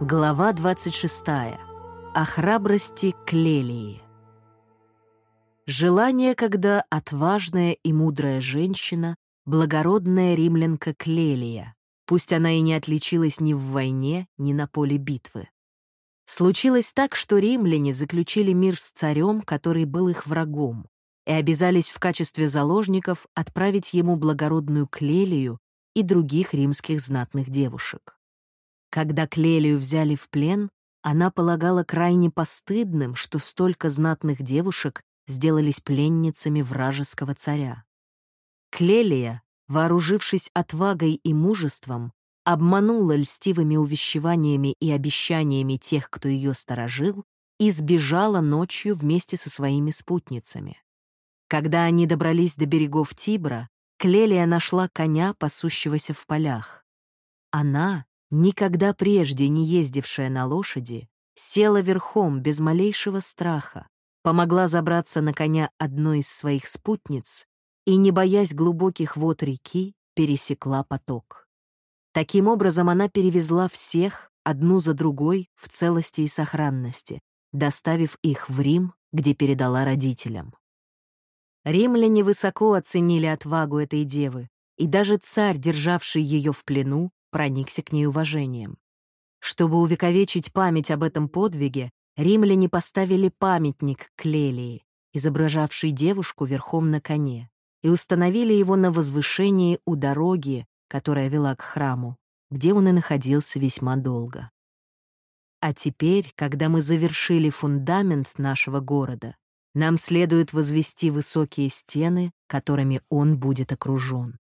Глава 26. О храбрости Клелии. Желание, когда отважная и мудрая женщина, благородная римлянка Клелия, пусть она и не отличилась ни в войне, ни на поле битвы. Случилось так, что римляне заключили мир с царем, который был их врагом, и обязались в качестве заложников отправить ему благородную Клелию и других римских знатных девушек. Когда Клелию взяли в плен, она полагала крайне постыдным, что столько знатных девушек сделались пленницами вражеского царя. Клелия, вооружившись отвагой и мужеством, обманула льстивыми увещеваниями и обещаниями тех, кто ее сторожил, и сбежала ночью вместе со своими спутницами. Когда они добрались до берегов Тибра, Клелия нашла коня, пасущегося в полях. Она, никогда прежде не ездившая на лошади, села верхом без малейшего страха, помогла забраться на коня одной из своих спутниц и, не боясь глубоких вод реки, пересекла поток. Таким образом, она перевезла всех, одну за другой, в целости и сохранности, доставив их в Рим, где передала родителям. Римляне высоко оценили отвагу этой девы, и даже царь, державший ее в плену, проникся к ней уважением. Чтобы увековечить память об этом подвиге, римляне поставили памятник Клелии, изображавший девушку верхом на коне, и установили его на возвышении у дороги, которая вела к храму, где он и находился весьма долго. А теперь, когда мы завершили фундамент нашего города, нам следует возвести высокие стены, которыми он будет окружен.